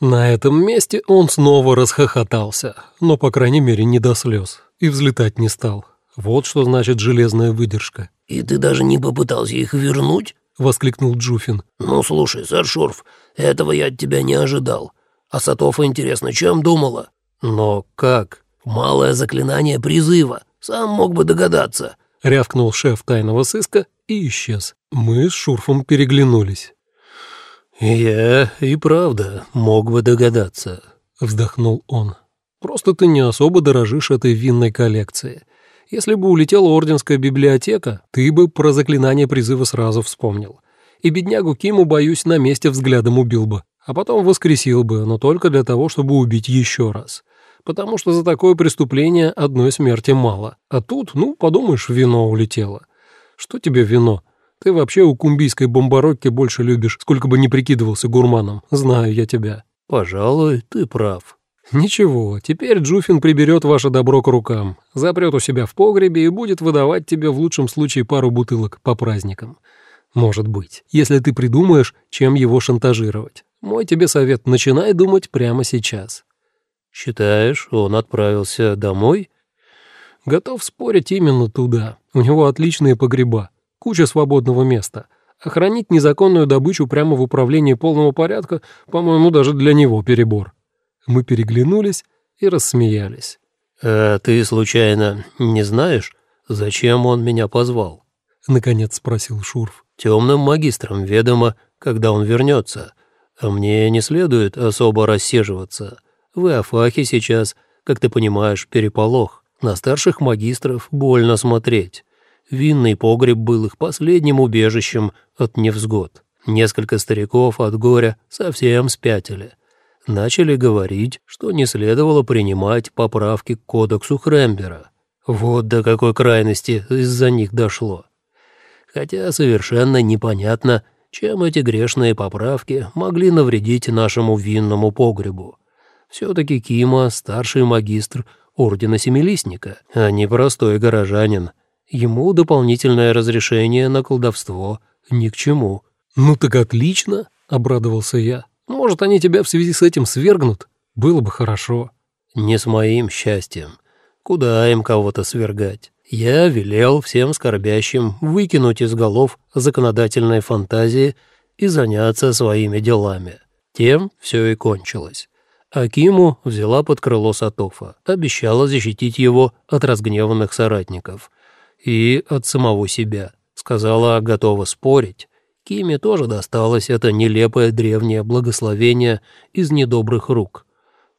На этом месте он снова расхохотался, но, по крайней мере, не до слез, и взлетать не стал. Вот что значит железная выдержка. «И ты даже не попытался их вернуть?» — воскликнул Джуфин. «Ну, слушай, сэр Шурф, этого я от тебя не ожидал. А Сатофа, интересно, чем думала?» «Но как?» «Малое заклинание призыва. Сам мог бы догадаться», — рявкнул шеф тайного сыска и исчез. Мы с Шурфом переглянулись. «Я и правда мог бы догадаться», — вздохнул он. «Просто ты не особо дорожишь этой винной коллекцией. Если бы улетела орденская библиотека, ты бы про заклинание призыва сразу вспомнил. И беднягу Киму, боюсь, на месте взглядом убил бы, а потом воскресил бы, но только для того, чтобы убить еще раз. Потому что за такое преступление одной смерти мало. А тут, ну, подумаешь, вино улетело. Что тебе вино? Ты вообще у кумбийской бомбарокки больше любишь, сколько бы ни прикидывался гурманом. Знаю я тебя». «Пожалуй, ты прав», «Ничего, теперь Джуфин приберет ваше добро к рукам, запрет у себя в погребе и будет выдавать тебе в лучшем случае пару бутылок по праздникам. Может быть, если ты придумаешь, чем его шантажировать. Мой тебе совет – начинай думать прямо сейчас». «Считаешь, он отправился домой?» «Готов спорить именно туда. У него отличные погреба, куча свободного места. Охранить незаконную добычу прямо в управлении полного порядка, по-моему, даже для него перебор». Мы переглянулись и рассмеялись. «А ты, случайно, не знаешь, зачем он меня позвал?» — наконец спросил Шурф. «Темным магистром ведомо, когда он вернется, а мне не следует особо рассеживаться. В Афахе сейчас, как ты понимаешь, переполох. На старших магистров больно смотреть. Винный погреб был их последним убежищем от невзгод. Несколько стариков от горя совсем спятили начали говорить, что не следовало принимать поправки к кодексу Хрембера. Вот до какой крайности из-за них дошло. Хотя совершенно непонятно, чем эти грешные поправки могли навредить нашему винному погребу. Все-таки Кима — старший магистр Ордена Семилистника, а не простой горожанин. Ему дополнительное разрешение на колдовство ни к чему. «Ну так отлично!» — обрадовался я. Может, они тебя в связи с этим свергнут? Было бы хорошо». «Не с моим счастьем. Куда им кого-то свергать? Я велел всем скорбящим выкинуть из голов законодательной фантазии и заняться своими делами. Тем все и кончилось. Акиму взяла под крыло Сатофа, обещала защитить его от разгневанных соратников и от самого себя. Сказала, готова спорить, Киме тоже досталось это нелепое древнее благословение из недобрых рук.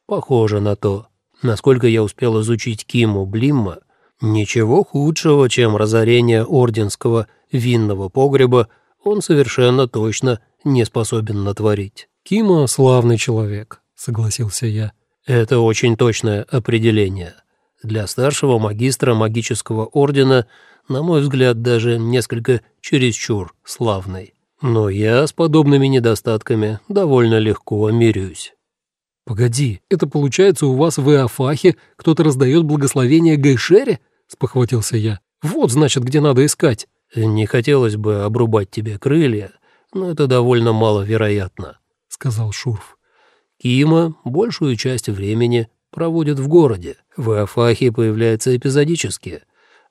Похоже на то. Насколько я успел изучить Киму Блимма, ничего худшего, чем разорение орденского винного погреба, он совершенно точно не способен натворить. «Кима — славный человек», — согласился я. «Это очень точное определение. Для старшего магистра магического ордена, на мой взгляд, даже несколько чересчур славный». Но я с подобными недостатками довольно легко мирюсь. «Погоди, это получается у вас в Иофахе кто-то раздает благословение Гайшере?» — спохватился я. «Вот, значит, где надо искать». «Не хотелось бы обрубать тебе крылья, но это довольно маловероятно», — сказал Шурф. «Кима большую часть времени проводит в городе, в Иофахе появляется эпизодически,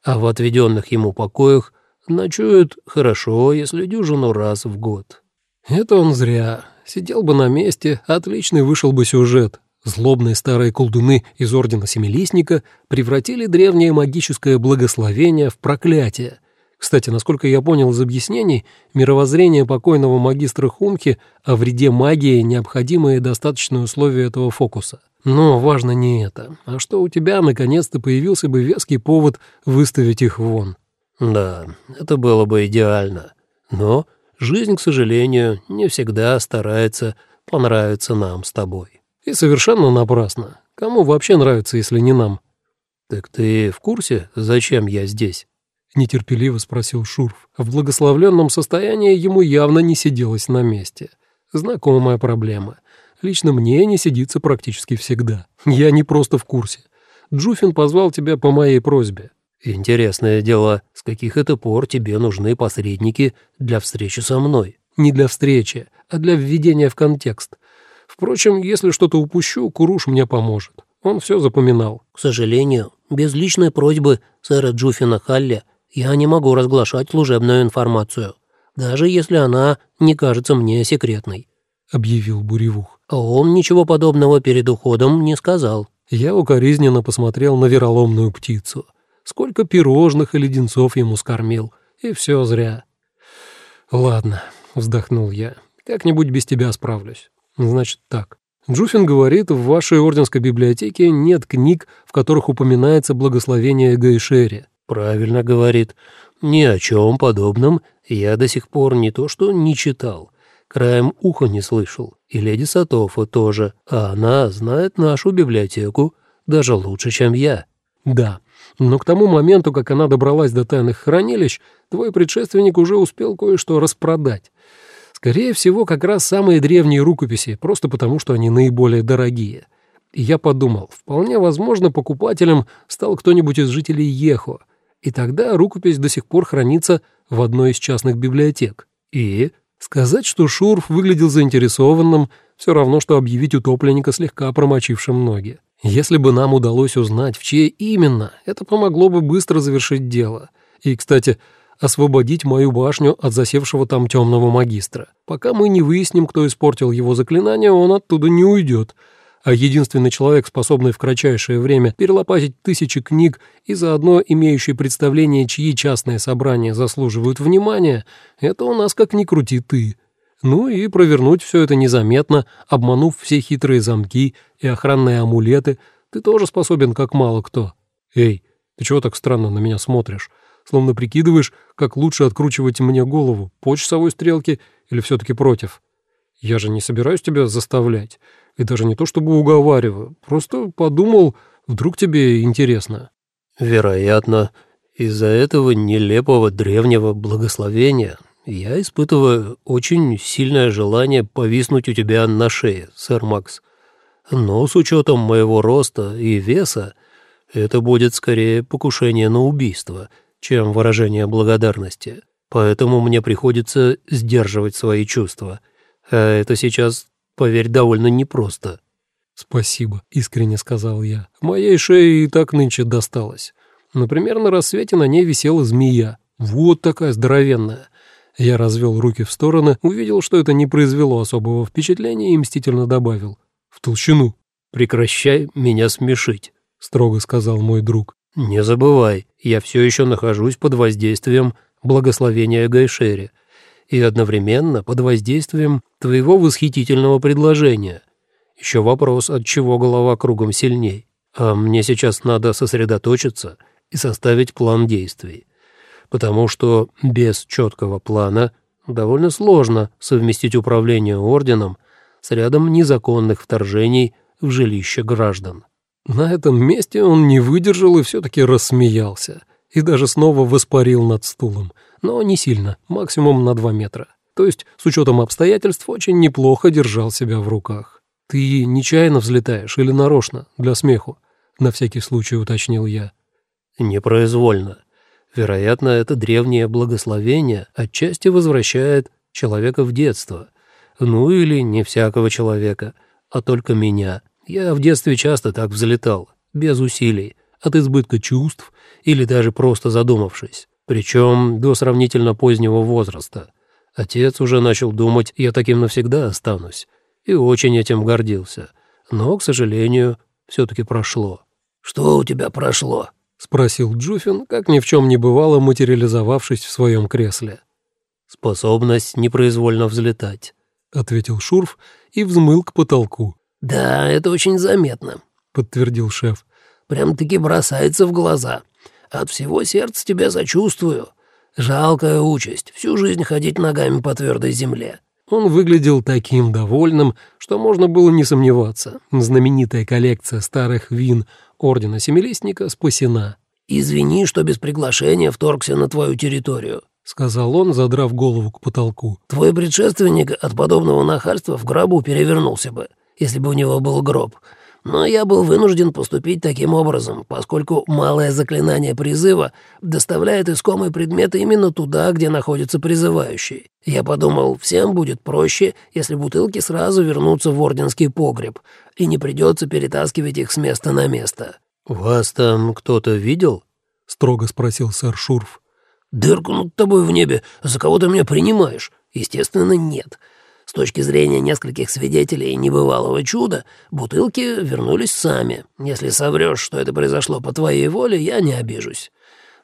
а в отведенных ему покоях Ночует хорошо, если дюжину раз в год. Это он зря. Сидел бы на месте, отличный вышел бы сюжет. Злобные старые колдуны из Ордена Семилистника превратили древнее магическое благословение в проклятие. Кстати, насколько я понял из объяснений, мировоззрение покойного магистра Хумки о вреде магии – необходимое и достаточное условие этого фокуса. Но важно не это, а что у тебя наконец-то появился бы веский повод выставить их вон. Да, это было бы идеально. Но жизнь, к сожалению, не всегда старается понравиться нам с тобой. И совершенно напрасно. Кому вообще нравится, если не нам? Так ты в курсе, зачем я здесь? Нетерпеливо спросил Шурф. В благословленном состоянии ему явно не сиделось на месте. Знакомая проблема. Лично мне не сидится практически всегда. Я не просто в курсе. Джуфин позвал тебя по моей просьбе. «Интересное дело, с каких это пор тебе нужны посредники для встречи со мной?» «Не для встречи, а для введения в контекст. Впрочем, если что-то упущу, Куруш мне поможет. Он все запоминал. К сожалению, без личной просьбы сэра Джуфина Халли я не могу разглашать служебную информацию, даже если она не кажется мне секретной», — объявил Буревух. А он ничего подобного перед уходом не сказал. Я укоризненно посмотрел на вероломную птицу. Сколько пирожных и леденцов ему скормил, и все зря. «Ладно», — вздохнул я, — «как-нибудь без тебя справлюсь. Значит так. Джуфин говорит, в вашей орденской библиотеке нет книг, в которых упоминается благословение Гайшери. Правильно говорит. Ни о чем подобном я до сих пор не то что не читал, краем уха не слышал. И леди Сатофа тоже, а она знает нашу библиотеку даже лучше, чем я. Да, но к тому моменту, как она добралась до тайных хранилищ, твой предшественник уже успел кое-что распродать. Скорее всего, как раз самые древние рукописи, просто потому что они наиболее дорогие. И я подумал, вполне возможно, покупателем стал кто-нибудь из жителей Ехо, и тогда рукопись до сих пор хранится в одной из частных библиотек. И сказать, что Шурф выглядел заинтересованным, все равно, что объявить утопленника слегка промочившим ноги. Если бы нам удалось узнать, в чье именно, это помогло бы быстро завершить дело. И, кстати, освободить мою башню от засевшего там темного магистра. Пока мы не выясним, кто испортил его заклинание, он оттуда не уйдет. А единственный человек, способный в кратчайшее время перелопатить тысячи книг и заодно имеющий представление, чьи частные собрания заслуживают внимания, это у нас как ни крути ты. Ну и провернуть все это незаметно, обманув все хитрые замки и охранные амулеты, ты тоже способен, как мало кто. Эй, ты чего так странно на меня смотришь? словно прикидываешь, как лучше откручивать мне голову, по часовой стрелке или все-таки против. Я же не собираюсь тебя заставлять, и даже не то чтобы уговариваю, просто подумал, вдруг тебе интересно». «Вероятно, из-за этого нелепого древнего благословения я испытываю очень сильное желание повиснуть у тебя на шее, сэр Макс. Но с учетом моего роста и веса это будет скорее покушение на убийство, чем выражение благодарности, поэтому мне приходится сдерживать свои чувства. А это сейчас, поверь, довольно непросто». «Спасибо», — искренне сказал я. «Моей шее и так нынче досталось. Например, на рассвете на ней висела змея. Вот такая здоровенная. Я развел руки в стороны, увидел, что это не произвело особого впечатления и мстительно добавил. «В толщину». «Прекращай меня смешить», — строго сказал мой друг. «Не забывай, я все еще нахожусь под воздействием благословения Гайшери и одновременно под воздействием твоего восхитительного предложения. Еще вопрос, от чего голова кругом сильней. А мне сейчас надо сосредоточиться и составить план действий. Потому что без четкого плана довольно сложно совместить управление орденом с рядом незаконных вторжений в жилище граждан. На этом месте он не выдержал и все-таки рассмеялся. И даже снова воспарил над стулом. Но не сильно, максимум на два метра. То есть, с учетом обстоятельств, очень неплохо держал себя в руках. «Ты нечаянно взлетаешь или нарочно, для смеху?» На всякий случай уточнил я. «Непроизвольно. Вероятно, это древнее благословение отчасти возвращает человека в детство. Ну или не всякого человека, а только меня. Я в детстве часто так взлетал, без усилий, от избытка чувств или даже просто задумавшись, причем до сравнительно позднего возраста. Отец уже начал думать, я таким навсегда останусь, и очень этим гордился. Но, к сожалению, все-таки прошло. «Что у тебя прошло?» — спросил Джуфин, как ни в чем не бывало, материализовавшись в своем кресле. «Способность непроизвольно взлетать», — ответил Шурф и взмыл к потолку. «Да, это очень заметно», — подтвердил шеф. «Прям-таки бросается в глаза. От всего сердца тебя сочувствую. Жалкая участь, всю жизнь ходить ногами по твердой земле». Он выглядел таким довольным, что можно было не сомневаться. Знаменитая коллекция старых вин Ордена Семилистника спасена. «Извини, что без приглашения вторгся на твою территорию», — сказал он, задрав голову к потолку. «Твой предшественник от подобного нахальства в гробу перевернулся бы если бы у него был гроб. Но я был вынужден поступить таким образом, поскольку малое заклинание призыва доставляет искомый предмет именно туда, где находится призывающий. Я подумал, всем будет проще, если бутылки сразу вернутся в орденский погреб, и не придется перетаскивать их с места на место». «Вас там кто-то видел?» — строго спросил сэр Шурф. «Дырку над тобой в небе, за кого ты меня принимаешь?» «Естественно, нет». С точки зрения нескольких свидетелей небывалого чуда, бутылки вернулись сами. Если соврешь, что это произошло по твоей воле, я не обижусь.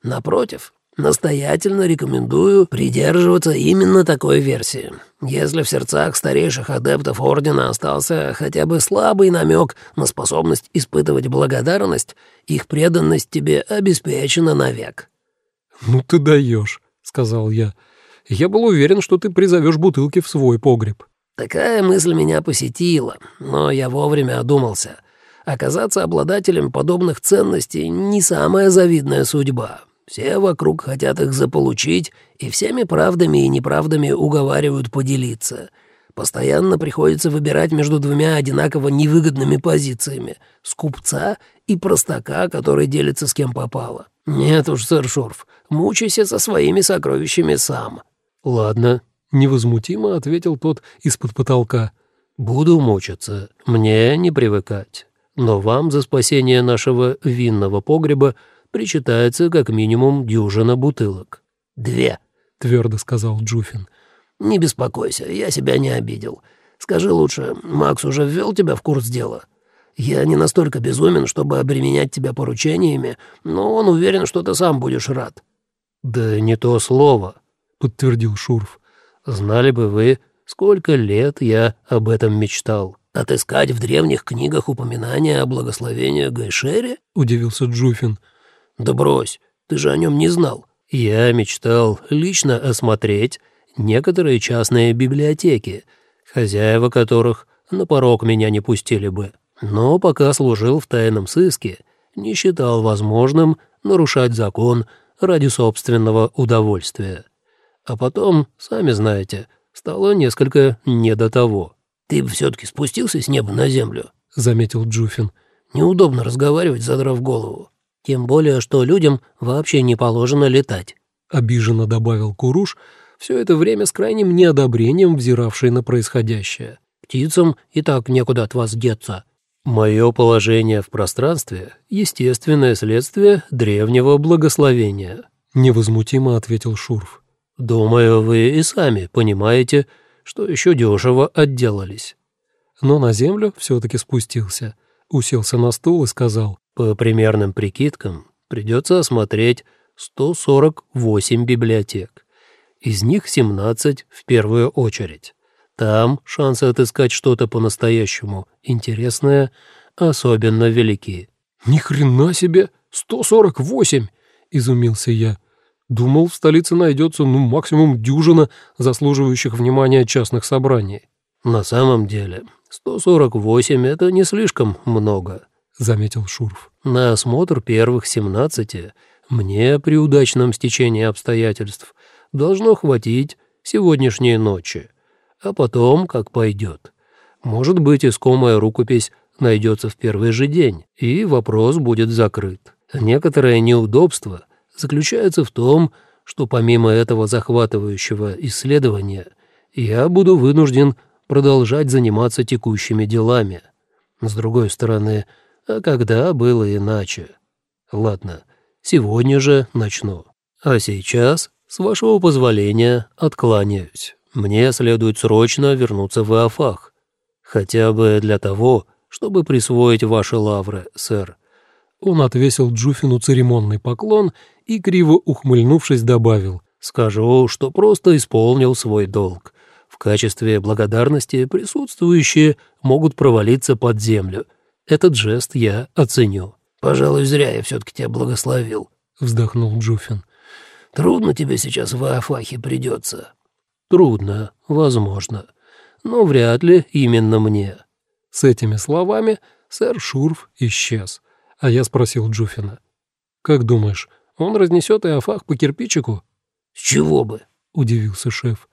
Напротив, настоятельно рекомендую придерживаться именно такой версии. Если в сердцах старейших адептов Ордена остался хотя бы слабый намек на способность испытывать благодарность, их преданность тебе обеспечена навек». «Ну ты даешь», — сказал я. Я был уверен, что ты призовешь бутылки в свой погреб». Такая мысль меня посетила, но я вовремя одумался. Оказаться обладателем подобных ценностей — не самая завидная судьба. Все вокруг хотят их заполучить, и всеми правдами и неправдами уговаривают поделиться. Постоянно приходится выбирать между двумя одинаково невыгодными позициями — скупца и простака, который делится с кем попало. Нет уж, сэр Шурф, мучайся со своими сокровищами сам. «Ладно», — невозмутимо ответил тот из-под потолка. «Буду мучиться. Мне не привыкать. Но вам за спасение нашего винного погреба причитается как минимум дюжина бутылок». «Две», — твердо сказал Джуфин. «Не беспокойся, я себя не обидел. Скажи лучше, Макс уже ввел тебя в курс дела?» Я не настолько безумен, чтобы обременять тебя поручениями, но он уверен, что ты сам будешь рад». «Да не то слово», — подтвердил Шурф. «Знали бы вы, сколько лет я об этом мечтал». «Отыскать в древних книгах упоминания о благословении Гайшере?» — удивился Джуфин. «Да брось, ты же о нем не знал». «Я мечтал лично осмотреть некоторые частные библиотеки, хозяева которых на порог меня не пустили бы. Но пока служил в тайном сыске, не считал возможным нарушать закон ради собственного удовольствия. А потом, сами знаете, стало несколько не до того. «Ты все-таки спустился с неба на землю», — заметил Джуфин. «Неудобно разговаривать, задрав голову. Тем более, что людям вообще не положено летать», — обиженно добавил Куруш, все это время с крайним неодобрением взиравший на происходящее. «Птицам и так некуда от вас деться». «Мое положение в пространстве — естественное следствие древнего благословения», — невозмутимо ответил Шурф. Думаю, вы и сами понимаете, что еще дешево отделались. Но на землю все-таки спустился, уселся на стул и сказал. По примерным прикидкам придется осмотреть 148 библиотек. Из них 17 в первую очередь. Там шансы отыскать что-то по-настоящему интересное особенно велики. «Ни хрена себе! 148!» — изумился я. Думал, в столице найдется, ну, максимум дюжина заслуживающих внимания частных собраний. На самом деле, 148 — это не слишком много, — заметил Шурф. На осмотр первых 17 мне при удачном стечении обстоятельств должно хватить сегодняшней ночи, а потом как пойдет. Может быть, искомая рукопись найдется в первый же день, и вопрос будет закрыт. Некоторое неудобство — заключается в том, что помимо этого захватывающего исследования я буду вынужден продолжать заниматься текущими делами. С другой стороны, а когда было иначе? Ладно, сегодня же начну. А сейчас, с вашего позволения, откланяюсь. Мне следует срочно вернуться в Иофах. Хотя бы для того, чтобы присвоить ваши лавры, сэр. Он отвесил Джуфину церемонный поклон и, криво ухмыльнувшись, добавил. «Скажу, что просто исполнил свой долг. В качестве благодарности присутствующие могут провалиться под землю. Этот жест я оценю». «Пожалуй, зря я все-таки тебя благословил», — вздохнул Джуфин. «Трудно тебе сейчас в Афахе придется». «Трудно, возможно, но вряд ли именно мне». С этими словами сэр Шурф исчез, а я спросил Джуфина. «Как думаешь, он разнесет Иофах по кирпичику?» «С чего бы?» — удивился шеф.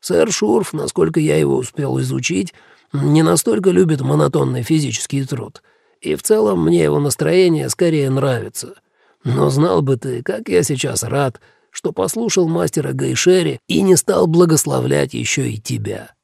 «Сэр Шурф, насколько я его успел изучить, не настолько любит монотонный физический труд. И в целом мне его настроение скорее нравится. Но знал бы ты, как я сейчас рад, что послушал мастера Гайшери и не стал благословлять еще и тебя.